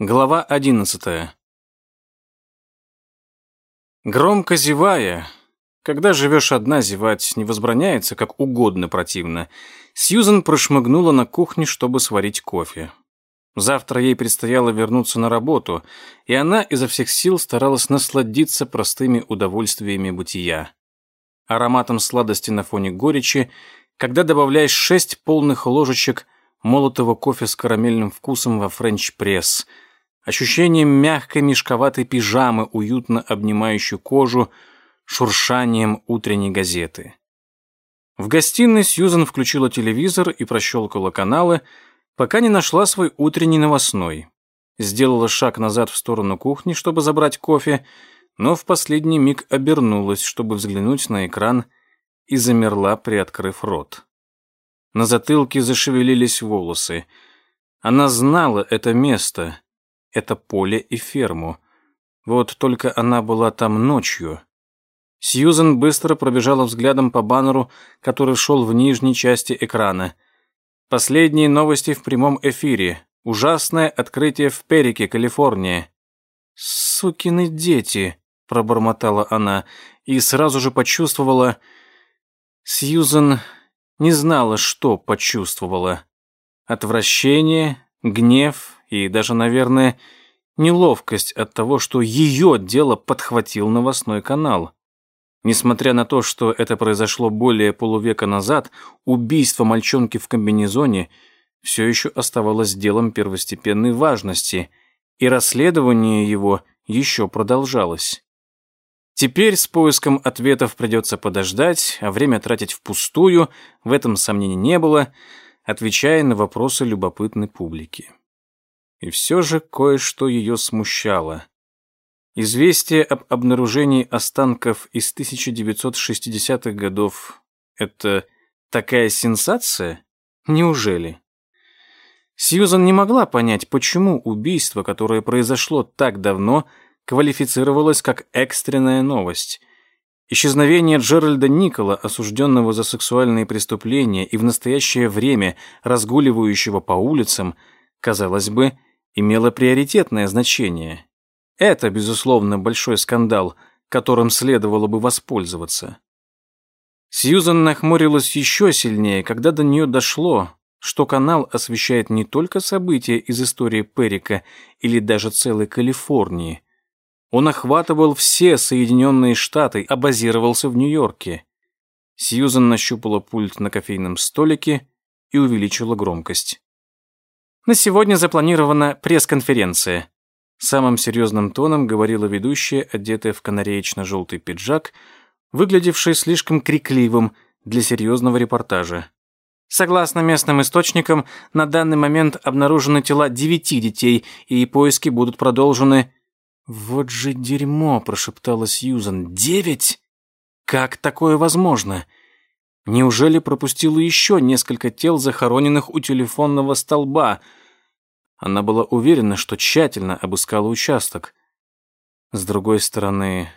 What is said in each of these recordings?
Глава одиннадцатая. Громко зевая, когда живешь одна, зевать не возбраняется, как угодно противно, Сьюзен прошмыгнула на кухню, чтобы сварить кофе. Завтра ей предстояло вернуться на работу, и она изо всех сил старалась насладиться простыми удовольствиями бытия. Ароматом сладости на фоне горечи, когда добавляешь шесть полных ложечек молотого кофе с карамельным вкусом во френч-пресс – ощущением мягкой мешковатой пижамы, уютно обнимающей кожу, шуршанием утренней газеты. В гостиной Сьюзан включила телевизор и прощелкала каналы, пока не нашла свой утренний новостной. Сделала шаг назад в сторону кухни, чтобы забрать кофе, но в последний миг обернулась, чтобы взглянуть на экран, и замерла, приоткрыв рот. На затылке зашевелились волосы. Она знала это место, это поле и ферму. Вот только она была там ночью. Сьюзен быстро пробежала взглядом по баннеру, который шел в нижней части экрана. Последние новости в прямом эфире. Ужасное открытие в Перике, Калифорния. «Сукины дети», — пробормотала она, и сразу же почувствовала... Сьюзен не знала, что почувствовала. Отвращение, гнев и даже, наверное, неловкость от того, что ее дело подхватил новостной канал. Несмотря на то, что это произошло более полувека назад, убийство мальчонки в комбинезоне все еще оставалось делом первостепенной важности, и расследование его еще продолжалось. Теперь с поиском ответов придется подождать, а время тратить впустую, в этом сомнений не было, отвечая на вопросы любопытной публики. И все же кое-что ее смущало. Известие об обнаружении останков из 1960-х годов — это такая сенсация? Неужели? Сьюзан не могла понять, почему убийство, которое произошло так давно, квалифицировалось как экстренная новость. Исчезновение Джеральда Никола, осужденного за сексуальные преступления и в настоящее время разгуливающего по улицам, казалось бы, имело приоритетное значение. Это, безусловно, большой скандал, которым следовало бы воспользоваться. Сьюзан нахмурилась еще сильнее, когда до нее дошло, что канал освещает не только события из истории Перика или даже целой Калифорнии. Он охватывал все Соединенные Штаты, а базировался в Нью-Йорке. Сьюзан нащупала пульт на кофейном столике и увеличила громкость. На сегодня запланирована пресс-конференция. Самым серьезным тоном говорила ведущая, одетая в канареечно-желтый пиджак, выглядевший слишком крикливым для серьезного репортажа. Согласно местным источникам, на данный момент обнаружены тела девяти детей, и поиски будут продолжены... «Вот же дерьмо!» – прошептала Сьюзан. «Девять? Как такое возможно?» Неужели пропустила еще несколько тел, захороненных у телефонного столба? Она была уверена, что тщательно обыскала участок. С другой стороны,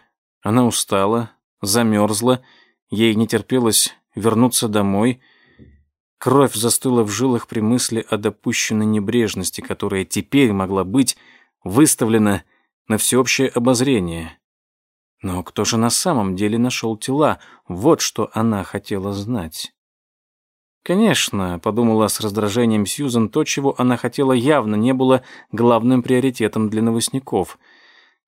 она устала, замерзла, ей не терпелось вернуться домой. Кровь застыла в жилах при мысли о допущенной небрежности, которая теперь могла быть выставлена на всеобщее обозрение. Но кто же на самом деле нашел тела? Вот что она хотела знать. Конечно, подумала с раздражением Сьюзен, то, чего она хотела, явно не было главным приоритетом для новостников.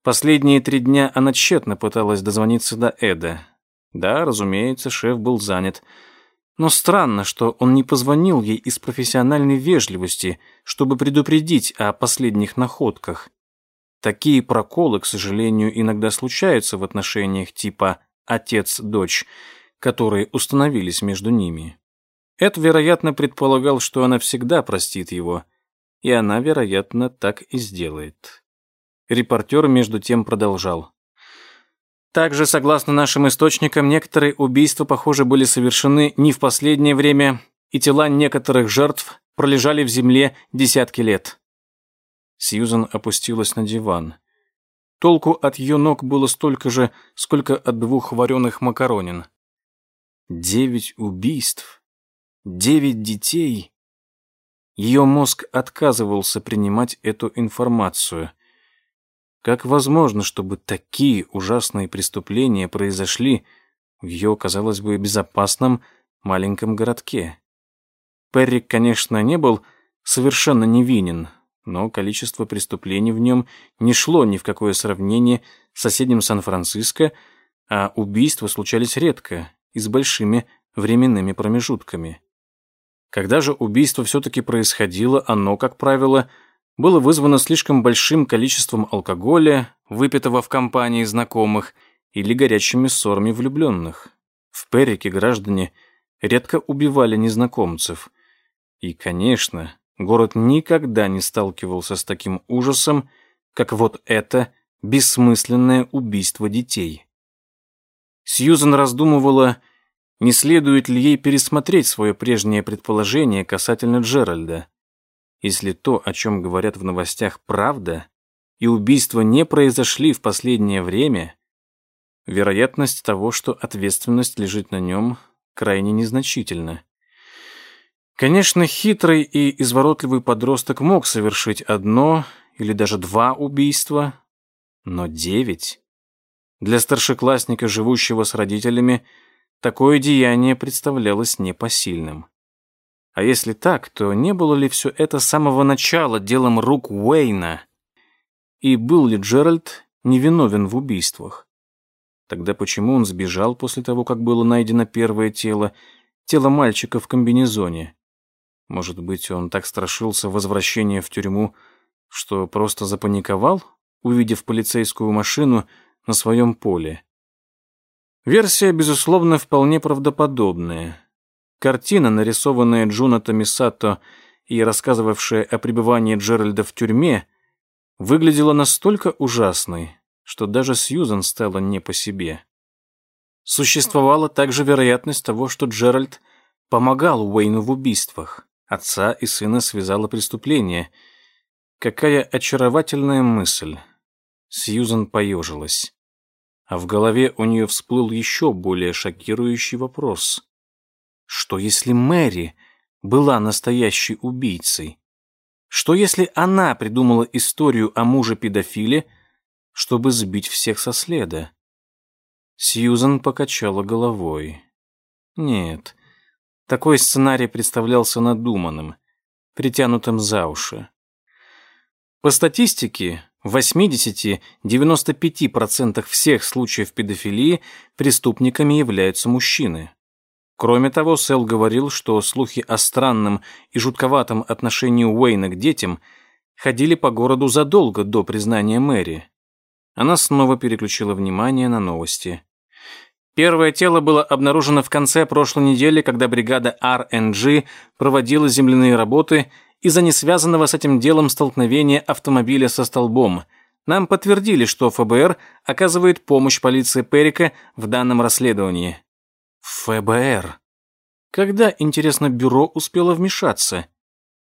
Последние три дня она тщетно пыталась дозвониться до Эда. Да, разумеется, шеф был занят. Но странно, что он не позвонил ей из профессиональной вежливости, чтобы предупредить о последних находках. Такие проколы, к сожалению, иногда случаются в отношениях типа «отец-дочь», которые установились между ними. Эд, вероятно, предполагал, что она всегда простит его, и она, вероятно, так и сделает. Репортер между тем продолжал. Также, согласно нашим источникам, некоторые убийства, похоже, были совершены не в последнее время, и тела некоторых жертв пролежали в земле десятки лет. Сьюзан опустилась на диван. Толку от ее ног было столько же, сколько от двух вареных макаронин. Девять убийств. Девять детей. Ее мозг отказывался принимать эту информацию. Как возможно, чтобы такие ужасные преступления произошли в ее, казалось бы, безопасном маленьком городке? Перрик, конечно, не был совершенно невинен, но количество преступлений в нем не шло ни в какое сравнение с соседним Сан-Франциско, а убийства случались редко и с большими временными промежутками. Когда же убийство все-таки происходило, оно, как правило, было вызвано слишком большим количеством алкоголя, выпитого в компании знакомых, или горячими ссорами влюбленных. В Перрике граждане редко убивали незнакомцев. И, конечно, город никогда не сталкивался с таким ужасом, как вот это бессмысленное убийство детей. Сьюзен раздумывала, не следует ли ей пересмотреть свое прежнее предположение касательно Джеральда. Если то, о чем говорят в новостях, правда, и убийства не произошли в последнее время, вероятность того, что ответственность лежит на нем, крайне незначительна. Конечно, хитрый и изворотливый подросток мог совершить одно или даже два убийства, но девять? Для старшеклассника, живущего с родителями, такое деяние представлялось непосильным. А если так, то не было ли все это с самого начала делом рук Уэйна? И был ли Джеральд невиновен в убийствах? Тогда почему он сбежал после того, как было найдено первое тело, тело мальчика в комбинезоне? Может быть, он так страшился возвращения в тюрьму, что просто запаниковал, увидев полицейскую машину на своем поле? Версия, безусловно, вполне правдоподобная. Картина, нарисованная Джуната Мисато и рассказывавшая о пребывании Джеральда в тюрьме, выглядела настолько ужасной, что даже Сьюзан стала не по себе. Существовала также вероятность того, что Джеральд помогал Уэйну в убийствах. Отца и сына связало преступление. Какая очаровательная мысль. Сьюзан поежилась. А в голове у нее всплыл еще более шокирующий вопрос. Что если Мэри была настоящей убийцей? Что если она придумала историю о муже-педофиле, чтобы сбить всех со следа? Сьюзан покачала головой. Нет, такой сценарий представлялся надуманным, притянутым за уши. По статистике, в 80-95% всех случаев педофилии преступниками являются мужчины. Кроме того, Сэл говорил, что слухи о странном и жутковатом отношении Уэйна к детям ходили по городу задолго до признания Мэри. Она снова переключила внимание на новости. Первое тело было обнаружено в конце прошлой недели, когда бригада RNG проводила земляные работы из-за несвязанного с этим делом столкновения автомобиля со столбом. Нам подтвердили, что ФБР оказывает помощь полиции Перика в данном расследовании. ФБР. Когда, интересно, бюро успело вмешаться?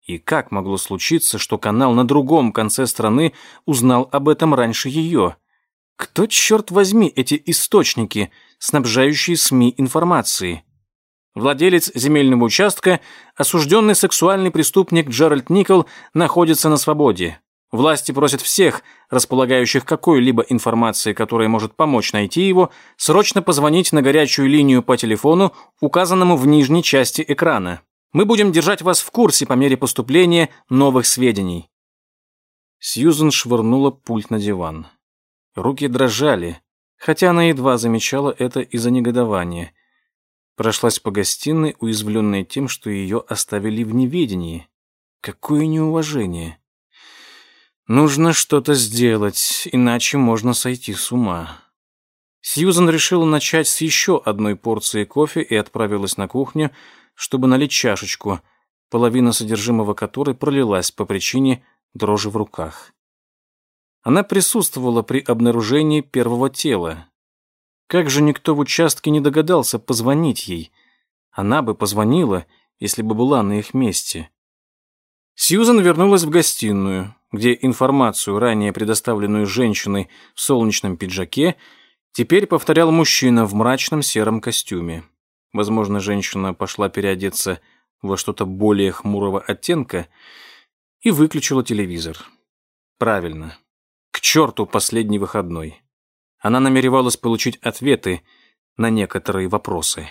И как могло случиться, что канал на другом конце страны узнал об этом раньше ее? Кто, черт возьми, эти источники – снабжающие СМИ информацией. Владелец земельного участка, осужденный сексуальный преступник Джеральд Никол, находится на свободе. Власти просят всех, располагающих какой-либо информацией, которая может помочь найти его, срочно позвонить на горячую линию по телефону, указанному в нижней части экрана. Мы будем держать вас в курсе по мере поступления новых сведений. Сьюзен швырнула пульт на диван. Руки дрожали, хотя она едва замечала это из-за негодования. Прошлась по гостиной, уязвленная тем, что ее оставили в неведении. Какое неуважение. Нужно что-то сделать, иначе можно сойти с ума. Сьюзан решила начать с еще одной порции кофе и отправилась на кухню, чтобы налить чашечку, половина содержимого которой пролилась по причине дрожи в руках. Она присутствовала при обнаружении первого тела. Как же никто в участке не догадался позвонить ей? Она бы позвонила, если бы была на их месте. Сьюзан вернулась в гостиную, где информацию, ранее предоставленную женщиной в солнечном пиджаке, теперь повторял мужчина в мрачном сером костюме. Возможно, женщина пошла переодеться во что-то более хмурого оттенка и выключила телевизор. Правильно. К черту последний выходной. Она намеревалась получить ответы на некоторые вопросы.